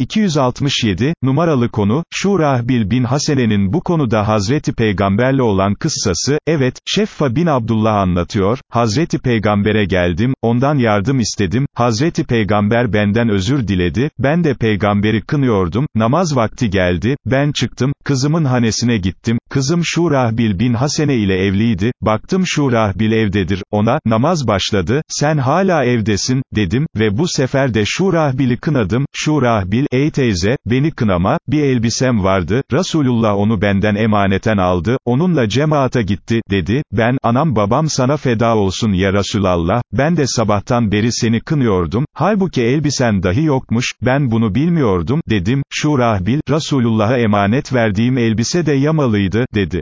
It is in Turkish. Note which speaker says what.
Speaker 1: 267, numaralı konu, Şurahbil bin Hasene'nin bu konuda Hazreti Peygamberle olan kıssası, evet, Şeffa bin Abdullah anlatıyor, Hazreti Peygamber'e geldim, ondan yardım istedim, Hazreti Peygamber benden özür diledi, ben de peygamberi kınıyordum, namaz vakti geldi, ben çıktım, kızımın hanesine gittim, kızım Şurahbil bin Hasene ile evliydi, baktım Şurahbil evdedir, ona, namaz başladı, sen hala evdesin, dedim, ve bu sefer de Şurahbil'i kınadım, Şurahbil, ey teyze, beni kınama, bir elbisem vardı, Resulullah onu benden emaneten aldı, onunla cemaata gitti, dedi, ben, anam babam sana feda olsun ya Resulallah, ben de sabahtan beri seni kınıyordum, halbuki elbisen dahi yokmuş, ben bunu bilmiyordum, dedim, Şurahbil, Resulullah'a emanet verdiğim elbise de yamalıydı, dedi.